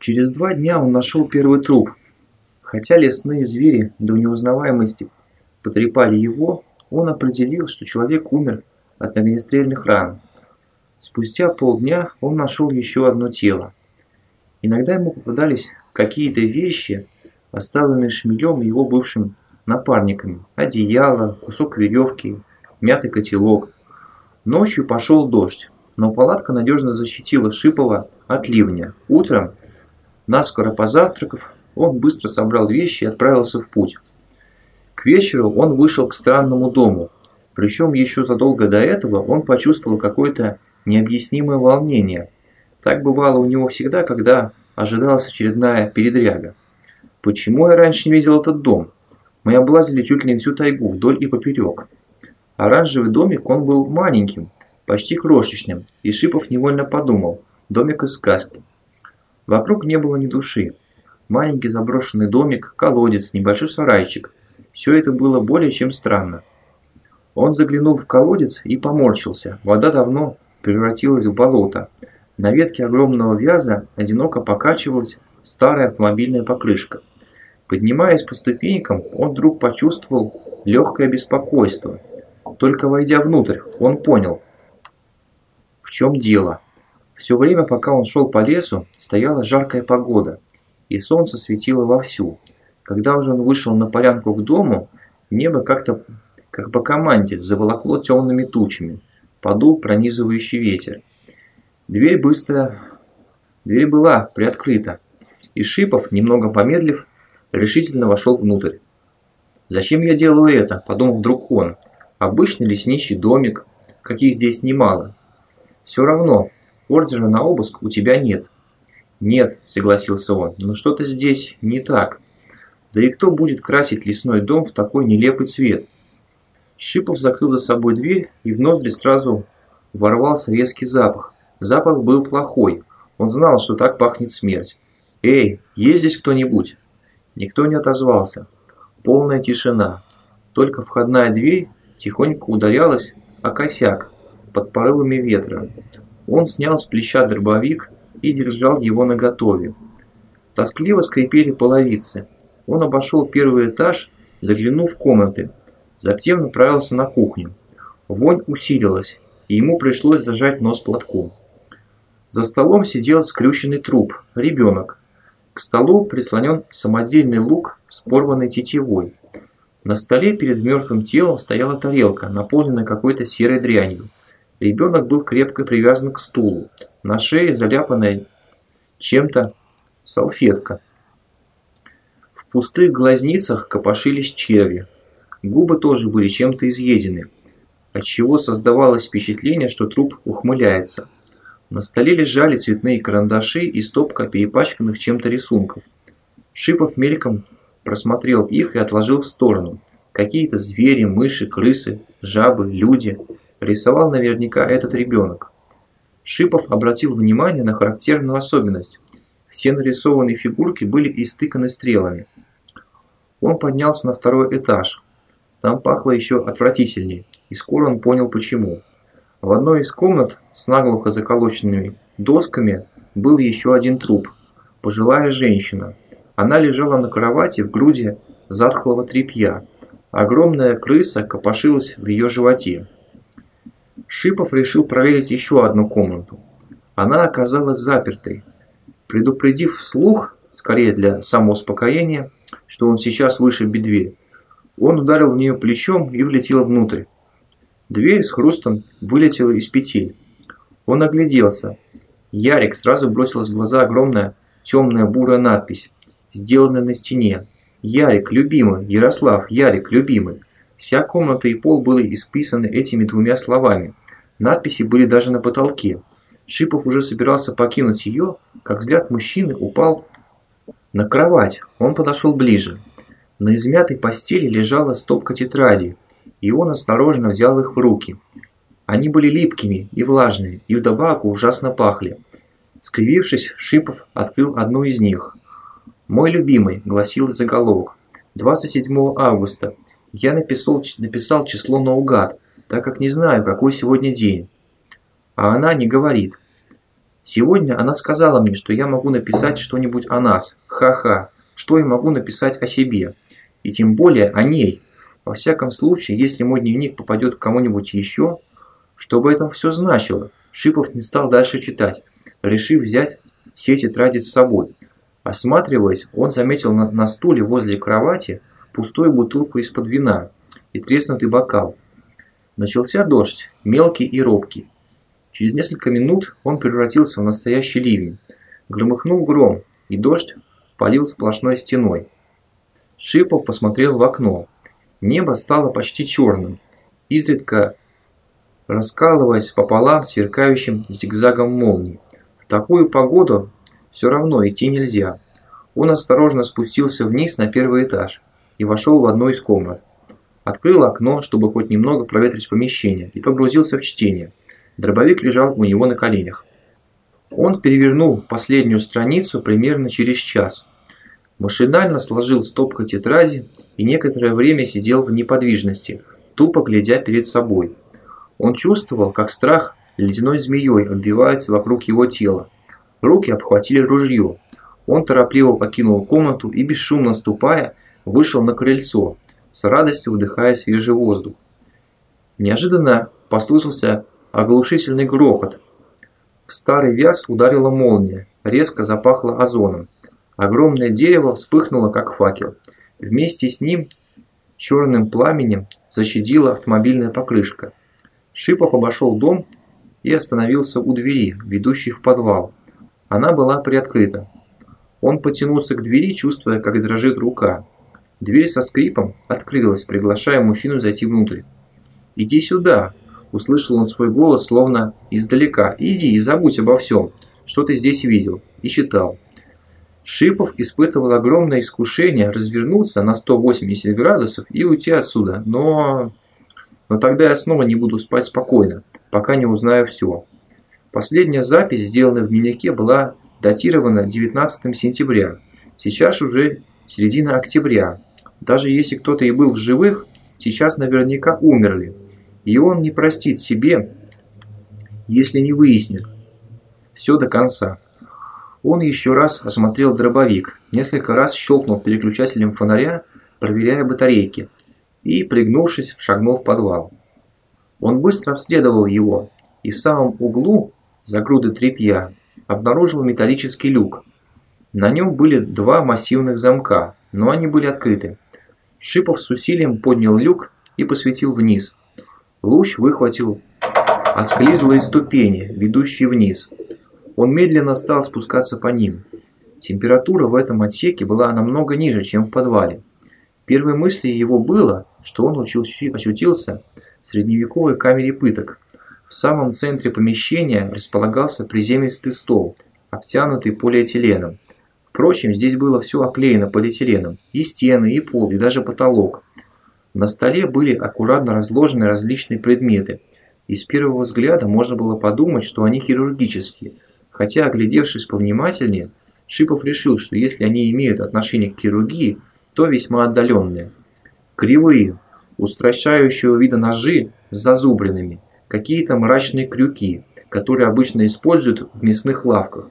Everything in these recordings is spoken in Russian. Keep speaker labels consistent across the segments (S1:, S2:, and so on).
S1: Через два дня он нашел первый труп. Хотя лесные звери до неузнаваемости потрепали его, он определил, что человек умер от огнестрельных ран. Спустя полдня он нашел еще одно тело. Иногда ему попадались какие-то вещи, оставленные шмелем его бывшим напарниками. Одеяло, кусок веревки, мятый котелок. Ночью пошел дождь, но палатка надежно защитила Шипова от ливня. Утром, наскоро позавтракав, он быстро собрал вещи и отправился в путь. К вечеру он вышел к странному дому. Причем еще задолго до этого он почувствовал какое-то необъяснимое волнение. Так бывало у него всегда, когда ожидалась очередная передряга. Почему я раньше не видел этот дом? Мы облазили чуть ли не всю тайгу, вдоль и поперек. Оранжевый домик, он был маленьким, почти крошечным, и Шипов невольно подумал, домик из сказки. Вокруг не было ни души. Маленький заброшенный домик, колодец, небольшой сарайчик. Все это было более чем странно. Он заглянул в колодец и поморщился. Вода давно превратилась в болото. На ветке огромного вяза одиноко покачивалась старая автомобильная покрышка. Поднимаясь по ступенькам, он вдруг почувствовал легкое беспокойство. Только войдя внутрь, он понял, в чем дело. Все время, пока он шел по лесу, стояла жаркая погода, и солнце светило вовсю. Когда уже он вышел на полянку к дому, небо как-то, как по команде, заволокло темными тучами. Подул пронизывающий ветер. Дверь быстро... Дверь была приоткрыта, и Шипов, немного помедлив, решительно вошел внутрь. «Зачем я делаю это?» – подумал вдруг он. «Обычный лесничий домик, каких здесь немало. Все равно, ордера на обыск у тебя нет». «Нет», – согласился он, – «но что-то здесь не так. Да и кто будет красить лесной дом в такой нелепый цвет?» Шипов закрыл за собой дверь, и в ноздри сразу ворвался резкий запах. Запах был плохой. Он знал, что так пахнет смерть. «Эй, есть здесь кто-нибудь?» Никто не отозвался. Полная тишина. Только входная дверь тихонько ударялась о косяк под порывами ветра. Он снял с плеча дробовик и держал его наготове. Тоскливо скрипели половицы. Он обошел первый этаж, заглянув в комнаты. Затем направился на кухню. Вонь усилилась, и ему пришлось зажать нос платком. За столом сидел скрюченный труп, ребенок. К столу прислонен самодельный лук с порванной тетивой. На столе перед мертвым телом стояла тарелка, наполненная какой-то серой дрянью. Ребенок был крепко привязан к стулу. На шее заляпанная чем-то салфетка. В пустых глазницах копошились черви. Губы тоже были чем-то изъедены, отчего создавалось впечатление, что труп ухмыляется. На столе лежали цветные карандаши и стопка перепачканных чем-то рисунков. Шипов мельком просмотрел их и отложил в сторону. Какие-то звери, мыши, крысы, жабы, люди. Рисовал наверняка этот ребенок. Шипов обратил внимание на характерную особенность. Все нарисованные фигурки были истыканы стрелами. Он поднялся на второй этаж. Там пахло еще отвратительнее, и скоро он понял почему. В одной из комнат с наглухо заколоченными досками был еще один труп. Пожилая женщина. Она лежала на кровати в груди затхлого тряпья. Огромная крыса копошилась в ее животе. Шипов решил проверить еще одну комнату. Она оказалась запертой. Предупредив вслух, скорее для самоуспокоения, что он сейчас вышибет дверь, он ударил в нее плечом и влетел внутрь. Дверь с хрустом вылетела из петель. Он огляделся. Ярик сразу бросилась в глаза огромная темная бурая надпись, сделанная на стене. «Ярик, любимый! Ярослав, Ярик, любимый!» Вся комната и пол были исписаны этими двумя словами. Надписи были даже на потолке. Шипов уже собирался покинуть ее, как взгляд мужчины упал на кровать. Он подошел ближе. На измятой постели лежала стопка тетрадей, и он осторожно взял их в руки. Они были липкими и влажными, и вдобавок ужасно пахли. Скривившись, Шипов открыл одну из них. «Мой любимый», — гласил заголовок. «27 августа. Я написал, написал число наугад, так как не знаю, какой сегодня день». А она не говорит. Сегодня она сказала мне, что я могу написать что-нибудь о нас. Ха-ха. Что я могу написать о себе? И тем более о ней. Во всяком случае, если мой дневник попадет к кому-нибудь еще, что бы это все значило? Шипов не стал дальше читать, решив взять все тетради с собой. Осматриваясь, он заметил на, на стуле возле кровати пустую бутылку из-под вина и треснутый бокал. Начался дождь, мелкий и робкий. Через несколько минут он превратился в настоящий ливень. Громыхнул гром, и дождь полил сплошной стеной. Шипов посмотрел в окно. Небо стало почти черным, изредка раскалываясь пополам сверкающим зигзагом молний. В такую погоду все равно идти нельзя. Он осторожно спустился вниз на первый этаж и вошел в одну из комнат. Открыл окно, чтобы хоть немного проветрить помещение, и погрузился в чтение. Дробовик лежал у него на коленях. Он перевернул последнюю страницу примерно через час. Машинально сложил стопкой тетради и некоторое время сидел в неподвижности, тупо глядя перед собой. Он чувствовал, как страх ледяной змеей обвивается вокруг его тела. Руки обхватили ружье. Он торопливо покинул комнату и, бесшумно ступая, вышел на крыльцо, с радостью вдыхая свежий воздух. Неожиданно послышался оглушительный грохот. В старый вяз ударила молния, резко запахло озоном. Огромное дерево вспыхнуло, как факел. Вместе с ним черным пламенем защадила автомобильная покрышка. Шипов обошел дом и остановился у двери, ведущей в подвал. Она была приоткрыта. Он потянулся к двери, чувствуя, как дрожит рука. Дверь со скрипом открылась, приглашая мужчину зайти внутрь. «Иди сюда!» – услышал он свой голос, словно издалека. «Иди и забудь обо всем, что ты здесь видел и читал». Шипов испытывал огромное искушение развернуться на 180 градусов и уйти отсюда, но... Но тогда я снова не буду спать спокойно, пока не узнаю все. Последняя запись, сделанная в дневнике, была датирована 19 сентября. Сейчас уже середина октября. Даже если кто-то и был в живых, сейчас наверняка умерли. И он не простит себе, если не выяснит все до конца. Он еще раз осмотрел дробовик, несколько раз щелкнул переключателем фонаря, проверяя батарейки – и, пригнувшись, шагнул в подвал. Он быстро обследовал его и в самом углу, за грудой тряпья, обнаружил металлический люк. На нем были два массивных замка, но они были открыты. Шипов с усилием поднял люк и посветил вниз. Луч выхватил осклизлые ступени, ведущие вниз. Он медленно стал спускаться по ним. Температура в этом отсеке была намного ниже, чем в подвале. Первой мыслью его было, что он очутился в средневековой камере пыток. В самом центре помещения располагался приземистый стол, обтянутый полиэтиленом. Впрочем, здесь было все оклеено полиэтиленом, и стены, и пол, и даже потолок. На столе были аккуратно разложены различные предметы, и с первого взгляда можно было подумать, что они хирургические, хотя, оглядевшись повнимательнее, Шипов решил, что если они имеют отношение к хирургии, то весьма отдаленные. Кривые, устращающего вида ножи с зазубринами, какие-то мрачные крюки, которые обычно используют в мясных лавках,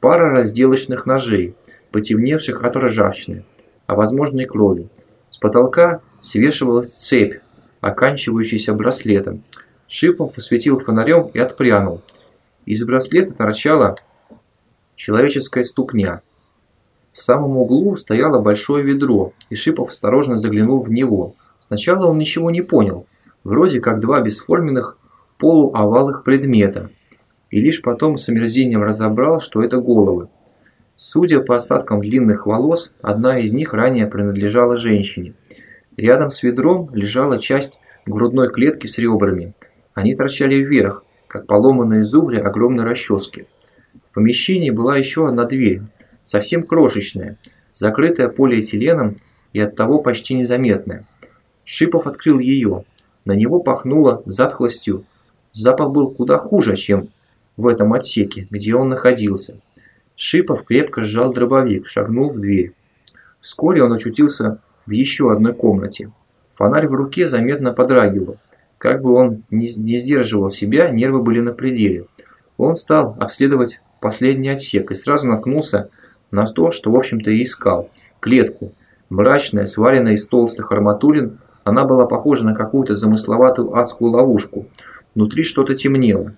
S1: пара разделочных ножей, потемневших от ржавчины, а возможно и крови. С потолка свешивалась цепь, оканчивающаяся браслетом. Шипов посветил фонарем и отпрянул. Из браслета торчала человеческая ступня – в самом углу стояло большое ведро, и Шипов осторожно заглянул в него. Сначала он ничего не понял, вроде как два бесформенных полуовалых предмета, и лишь потом с омерзением разобрал, что это головы. Судя по остаткам длинных волос, одна из них ранее принадлежала женщине. Рядом с ведром лежала часть грудной клетки с ребрами. Они торчали вверх, как поломанные зубри огромной расчески. В помещении была еще одна дверь, совсем крошечная, закрытая полиэтиленом и оттого почти незаметная. Шипов открыл ее. На него пахнуло затхлостью. Запах был куда хуже, чем в этом отсеке, где он находился. Шипов крепко сжал дробовик, шагнул в дверь. Вскоре он очутился в еще одной комнате. Фонарь в руке заметно подрагивал. Как бы он не сдерживал себя, нервы были на пределе. Он стал обследовать последний отсек и сразу наткнулся на то, что в общем-то и искал – клетку. Мрачная, сваренная из толстых арматурин, она была похожа на какую-то замысловатую адскую ловушку. Внутри что-то темнело.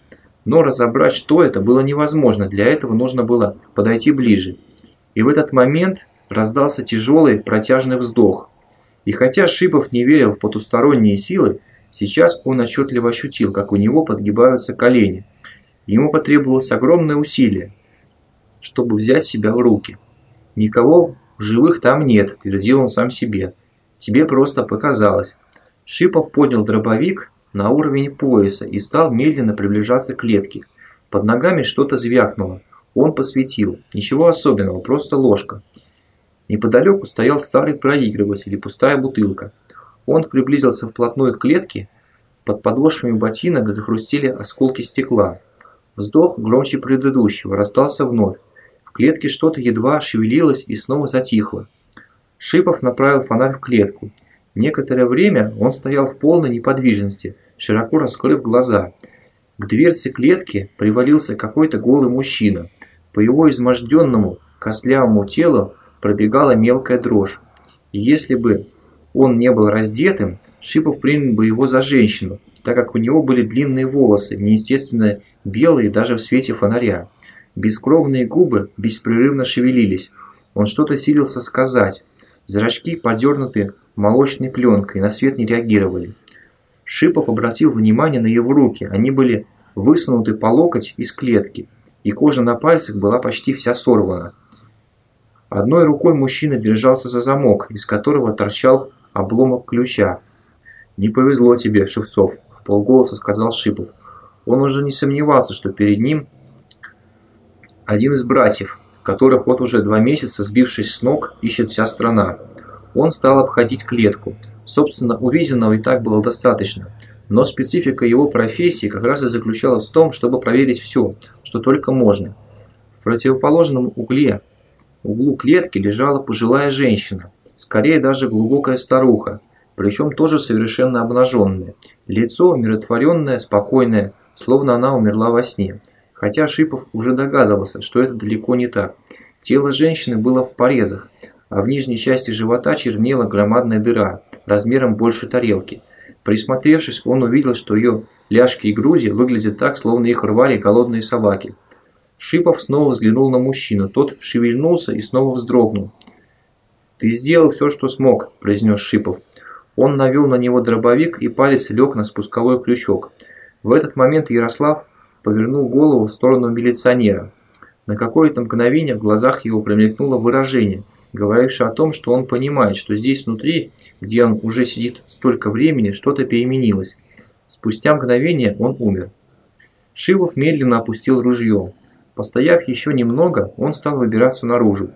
S1: Но разобрать, что это, было невозможно, для этого нужно было подойти ближе. И в этот момент раздался тяжелый протяжный вздох. И хотя Шипов не верил в потусторонние силы, сейчас он отчетливо ощутил, как у него подгибаются колени. Ему потребовалось огромное усилие, чтобы взять себя в руки. «Никого в живых там нет», – твердил он сам себе. Тебе просто показалось. Шипов поднял дробовик на уровень пояса и стал медленно приближаться к клетке. Под ногами что-то звякнуло. Он посветил. Ничего особенного, просто ложка. Неподалеку стоял старый проигрыватель и пустая бутылка. Он приблизился вплотную к клетке. Под подошвами ботинок захрустили осколки стекла. Вздох громче предыдущего раздался вновь. В клетке что-то едва шевелилось и снова затихло. Шипов направил фонарь в клетку. Некоторое время он стоял в полной неподвижности, широко раскрыв глаза. К дверце клетки привалился какой-то голый мужчина. По его изможденному, костлявому телу пробегала мелкая дрожь. Если бы он не был раздетым, Шипов принял бы его за женщину, так как у него были длинные волосы, неестественно белые даже в свете фонаря. Бескровные губы беспрерывно шевелились. Он что-то силился сказать. Зрачки подернуты молочной пленкой, на свет не реагировали. Шипов обратил внимание на его руки. Они были высунуты по локоть из клетки, и кожа на пальцах была почти вся сорвана. Одной рукой мужчина держался за замок, из которого торчал обломок ключа. «Не повезло тебе, Шевцов», – полголоса сказал Шипов. Он уже не сомневался, что перед ним один из братьев, которых вот уже два месяца, сбившись с ног, ищет вся страна. Он стал обходить клетку. Собственно, увиденного и так было достаточно. Но специфика его профессии как раз и заключалась в том, чтобы проверить все, что только можно. В противоположном угле углу клетки лежала пожилая женщина, скорее даже глубокая старуха, причем тоже совершенно обнаженная. Лицо умиротворенное, спокойное, словно она умерла во сне. Хотя Шипов уже догадывался, что это далеко не так. Тело женщины было в порезах, а в нижней части живота чернела громадная дыра, размером больше тарелки. Присмотревшись, он увидел, что ее ляжки и груди выглядят так, словно их рвали голодные собаки. Шипов снова взглянул на мужчину. Тот шевельнулся и снова вздрогнул. «Ты сделал все, что смог», – произнес Шипов. Он навел на него дробовик и палец лег на спусковой крючок. В этот момент Ярослав повернул голову в сторону милиционера. На какое-то мгновение в глазах его промелькнуло выражение, говорившее о том, что он понимает, что здесь внутри, где он уже сидит столько времени, что-то переменилось. Спустя мгновение он умер. Шивов медленно опустил ружье. Постояв еще немного, он стал выбираться наружу.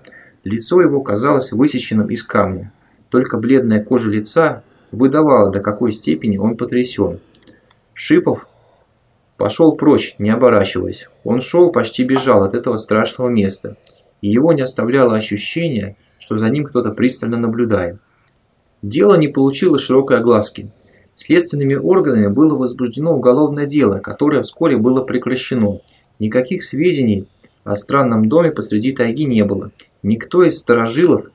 S1: Лицо его казалось высеченным из камня. Только бледная кожа лица выдавала, до какой степени он потрясен. Шипов пошел прочь, не оборачиваясь. Он шел, почти бежал от этого страшного места. И его не оставляло ощущение, что за ним кто-то пристально наблюдает. Дело не получило широкой огласки. Следственными органами было возбуждено уголовное дело, которое вскоре было прекращено – Никаких сведений о странном доме посреди тайги не было. Никто из старожилов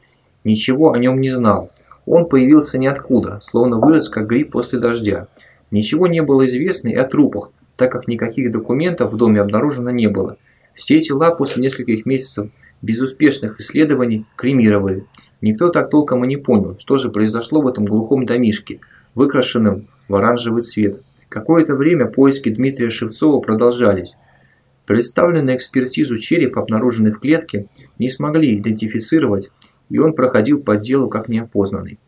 S1: ничего о нем не знал. Он появился ниоткуда, словно вырос как гриб после дождя. Ничего не было известно и о трупах, так как никаких документов в доме обнаружено не было. Все тела после нескольких месяцев безуспешных исследований кремировали. Никто так толком и не понял, что же произошло в этом глухом домишке, выкрашенном в оранжевый цвет. Какое-то время поиски Дмитрия Шевцова продолжались. Представленный экспертизу череп, обнаруженный в клетке, не смогли идентифицировать, и он проходил по делу как неопознанный.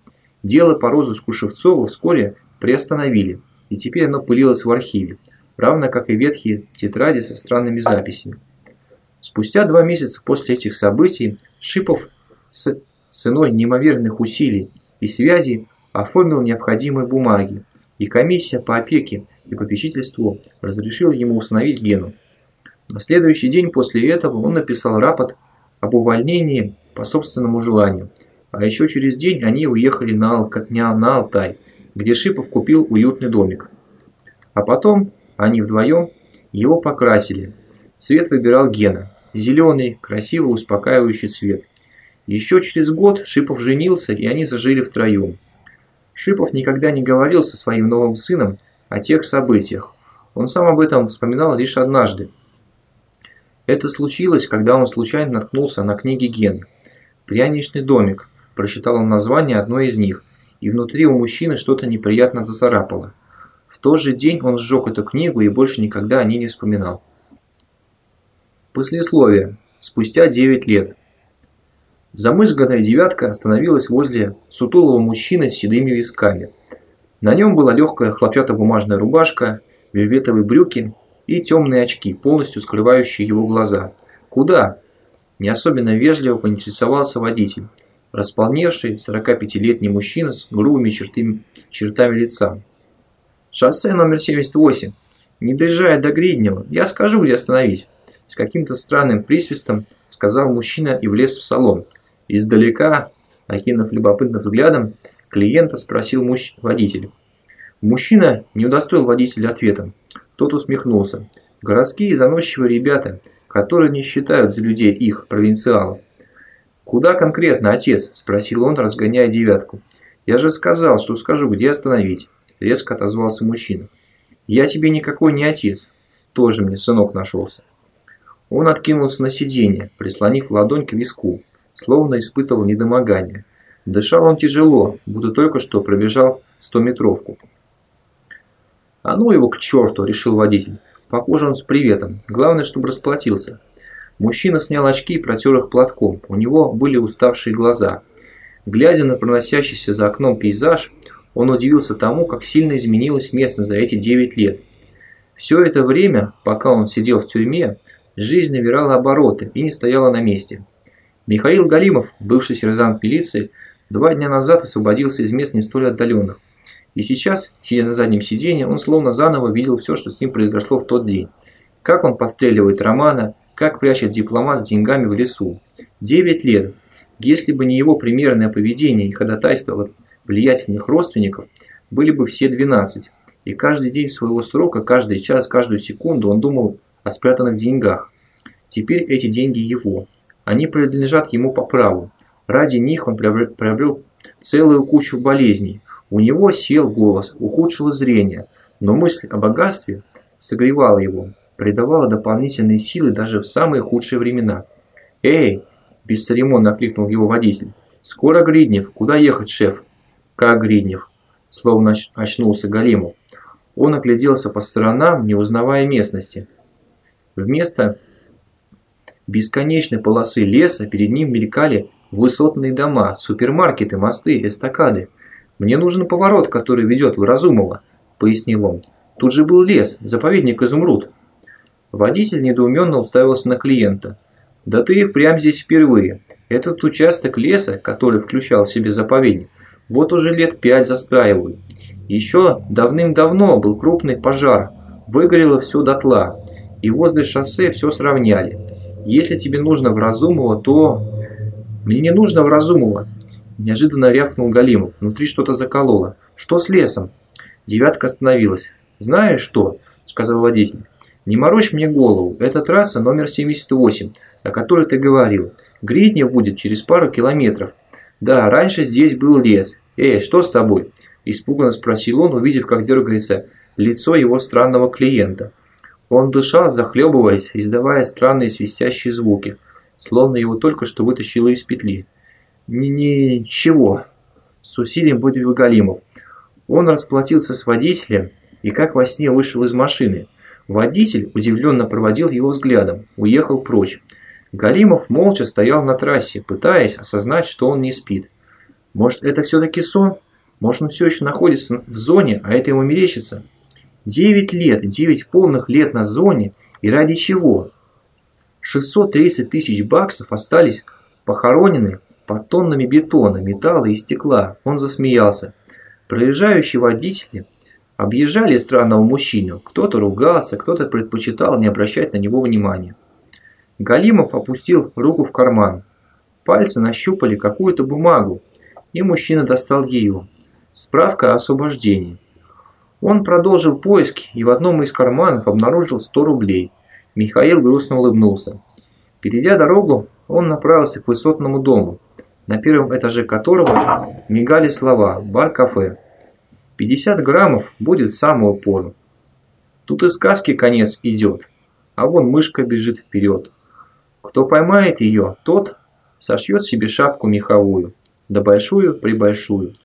S1: Дело по розыску Шевцова вскоре приостановили, и теперь оно пылилось в архиве, равно как и ветхие тетради со странными записями. Спустя два месяца после этих событий Шипов с ценой неимоверных усилий и связей оформил необходимые бумаги, и комиссия по опеке и попечительству разрешила ему установить Гену. На следующий день после этого он написал рапорт об увольнении по собственному желанию. А еще через день они уехали на, Ал на Алтай, где Шипов купил уютный домик. А потом они вдвоем его покрасили. Цвет выбирал Гена. Зеленый, красивый, успокаивающий цвет. Еще через год Шипов женился, и они зажили втроем. Шипов никогда не говорил со своим новым сыном о тех событиях. Он сам об этом вспоминал лишь однажды. Это случилось, когда он случайно наткнулся на книги Гены. «Пряничный домик», прочитал он название одной из них, и внутри у мужчины что-то неприятно засарапало. В тот же день он сжег эту книгу и больше никогда о ней не вспоминал. Послесловие. Спустя 9 лет. Замызганная девятка остановилась возле сутулого мужчины с седыми висками. На нем была легкая хлопчато-бумажная рубашка, вельветовые брюки и темные очки, полностью скрывающие его глаза. «Куда?» – не особенно вежливо поинтересовался водитель, располневший 45-летний мужчина с грубыми чертами, чертами лица. «Шоссе номер 78. Не доезжая до Гриднева, я скажу, где остановить». С каким-то странным присвистом сказал мужчина и влез в салон. Издалека, окинув любопытным взглядом, клиента спросил муж... водитель. Мужчина не удостоил водителя ответом. Тот усмехнулся. Городские заносчивые ребята, которые не считают за людей их, провинциалов. «Куда конкретно, отец?» – спросил он, разгоняя девятку. «Я же сказал, что скажу, где остановить», – резко отозвался мужчина. «Я тебе никакой не отец. Тоже мне сынок нашелся». Он откинулся на сиденье, прислонив ладонь к виску, словно испытывал недомогание. Дышал он тяжело, будто только что пробежал стометровку. «А ну его к черту!» – решил водитель. «Похоже, он с приветом. Главное, чтобы расплатился». Мужчина снял очки и протер их платком. У него были уставшие глаза. Глядя на проносящийся за окном пейзаж, он удивился тому, как сильно изменилась местность за эти 9 лет. Все это время, пока он сидел в тюрьме, Жизнь набирала обороты и не стояла на месте. Михаил Галимов, бывший сержант милиции, два дня назад освободился из мест не столь отдаленных. И сейчас, сидя на заднем сиденье, он словно заново видел все, что с ним произошло в тот день. Как он постреливает Романа, как прячет дипломат с деньгами в лесу. Девять лет. Если бы не его примерное поведение и ходатайство влиятельных родственников, были бы все 12. И каждый день своего срока, каждый час, каждую секунду он думал о спрятанных деньгах. Теперь эти деньги его. Они принадлежат ему по праву. Ради них он приобрел целую кучу болезней. У него сел голос, ухудшило зрение, но мысль о богатстве согревала его, придавала дополнительные силы даже в самые худшие времена. «Эй!» – бесцеремонно окликнул его водитель. «Скоро Гриднев. Куда ехать, шеф?» «Как Гриднев?» – словно очнулся Галимов. Он огляделся по сторонам, не узнавая местности. Вместо бесконечной полосы леса перед ним мелькали высотные дома, супермаркеты, мосты, эстакады. «Мне нужен поворот, который ведет в Разумово», – пояснил он. «Тут же был лес, заповедник Изумруд». Водитель недоуменно уставился на клиента. «Да ты прямо здесь впервые. Этот участок леса, который включал в себе заповедник, вот уже лет пять застраивают. Еще давным-давно был крупный пожар, выгорело все дотла и возле шоссе все сравняли. Если тебе нужно в то... Мне не нужно в. Неожиданно рявкнул Галимов. Внутри что-то закололо. Что с лесом? Девятка остановилась. Знаешь что? Сказал водитель. Не морочь мне голову. Это трасса номер 78, о которой ты говорил. Гриднев будет через пару километров. Да, раньше здесь был лес. Эй, что с тобой? Испуганно спросил он, увидев, как дергается лицо его странного клиента. Он дышал, захлебываясь, издавая странные свистящие звуки, словно его только что вытащило из петли. «Ничего», – с усилием выдавил Галимов. Он расплатился с водителем и как во сне вышел из машины. Водитель удивленно проводил его взглядом, уехал прочь. Галимов молча стоял на трассе, пытаясь осознать, что он не спит. Может, это все-таки сон? Может, он все еще находится в зоне, а это ему мерещится? Девять лет, девять полных лет на зоне, и ради чего? 630 тысяч баксов остались похоронены под тоннами бетона, металла и стекла. Он засмеялся. Проезжающие водители объезжали странного мужчину. Кто-то ругался, кто-то предпочитал не обращать на него внимания. Галимов опустил руку в карман. Пальцы нащупали какую-то бумагу, и мужчина достал ее. Справка о освобождении. Он продолжил поиски и в одном из карманов обнаружил 100 рублей. Михаил грустно улыбнулся. Перейдя дорогу, он направился к высотному дому, на первом этаже которого мигали слова «бар-кафе». 50 граммов будет самую пору. Тут и сказки конец идет, а вон мышка бежит вперед. Кто поймает ее, тот сошьет себе шапку меховую, да большую-пребольшую.